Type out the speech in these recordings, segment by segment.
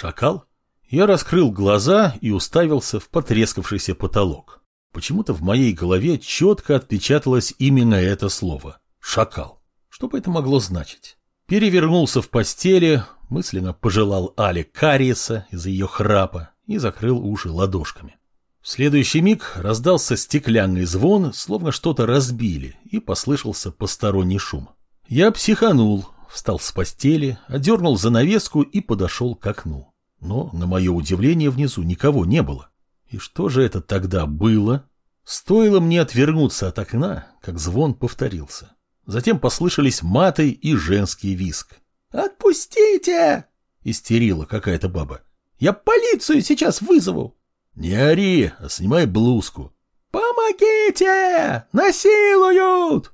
Шакал? Я раскрыл глаза и уставился в потрескавшийся потолок. Почему-то в моей голове четко отпечаталось именно это слово – шакал. Что бы это могло значить? Перевернулся в постели, мысленно пожелал Але кариеса из-за ее храпа и закрыл уши ладошками. В следующий миг раздался стеклянный звон, словно что-то разбили, и послышался посторонний шум. Я психанул, встал с постели, одернул занавеску и подошел к окну. Но, на мое удивление, внизу никого не было. И что же это тогда было? Стоило мне отвернуться от окна, как звон повторился. Затем послышались маты и женский виск. «Отпустите!» — истерила какая-то баба. «Я полицию сейчас вызову!» «Не ори, а снимай блузку!» «Помогите! Насилуют!»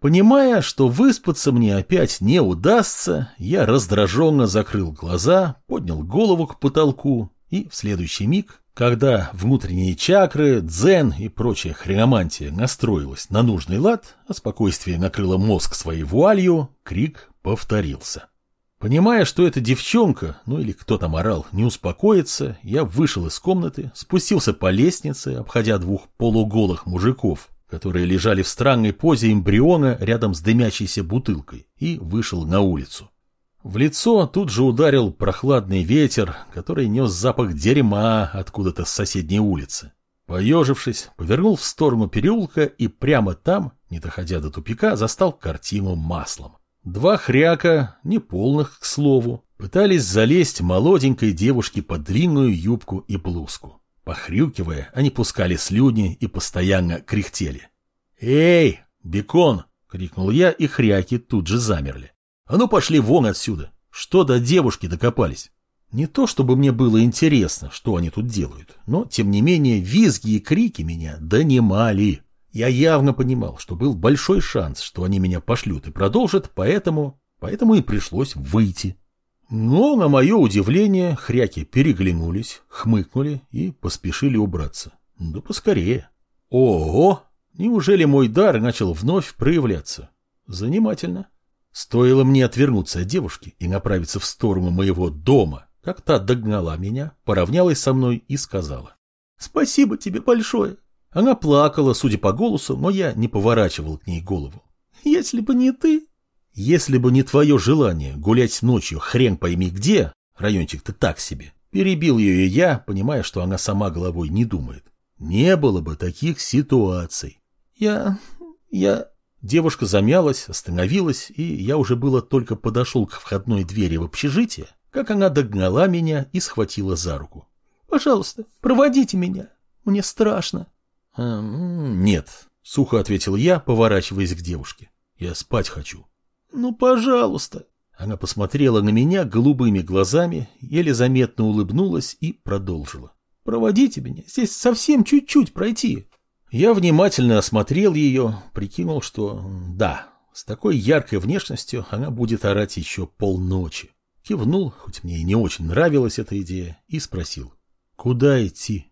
Понимая, что выспаться мне опять не удастся, я раздраженно закрыл глаза, поднял голову к потолку и в следующий миг, когда внутренние чакры, дзен и прочая хреномантия настроилась на нужный лад, а спокойствие накрыло мозг своей вуалью, крик повторился. Понимая, что эта девчонка, ну или кто там орал, не успокоится, я вышел из комнаты, спустился по лестнице, обходя двух полуголых мужиков, которые лежали в странной позе эмбриона рядом с дымящейся бутылкой, и вышел на улицу. В лицо тут же ударил прохладный ветер, который нес запах дерьма откуда-то с соседней улицы. Поежившись, повернул в сторону переулка и прямо там, не доходя до тупика, застал картину маслом. Два хряка, неполных, к слову, пытались залезть молоденькой девушке под длинную юбку и блузку. Похрюкивая, они пускали слюни и постоянно кряхтели. «Эй, бекон!» — крикнул я, и хряки тут же замерли. «А ну пошли вон отсюда! Что до девушки докопались?» Не то чтобы мне было интересно, что они тут делают, но, тем не менее, визги и крики меня донимали. Я явно понимал, что был большой шанс, что они меня пошлют и продолжат, поэтому... поэтому и пришлось выйти. Но, на мое удивление, хряки переглянулись, хмыкнули и поспешили убраться. Да поскорее. Ого! Неужели мой дар начал вновь проявляться? Занимательно. Стоило мне отвернуться от девушки и направиться в сторону моего дома, как та догнала меня, поравнялась со мной и сказала. «Спасибо тебе большое». Она плакала, судя по голосу, но я не поворачивал к ней голову. «Если бы не ты, если бы не твое желание гулять ночью хрен пойми где, райончик-то так себе, перебил ее я, понимая, что она сама головой не думает. Не было бы таких ситуаций. Я... я... Девушка замялась, остановилась, и я уже было только подошел к входной двери в общежитие, как она догнала меня и схватила за руку. «Пожалуйста, проводите меня. Мне страшно». «Нет», — сухо ответил я, поворачиваясь к девушке. «Я спать хочу». «Ну, пожалуйста!» Она посмотрела на меня голубыми глазами, еле заметно улыбнулась и продолжила. «Проводите меня, здесь совсем чуть-чуть пройти». Я внимательно осмотрел ее, прикинул, что да, с такой яркой внешностью она будет орать еще полночи. Кивнул, хоть мне и не очень нравилась эта идея, и спросил, «Куда идти?»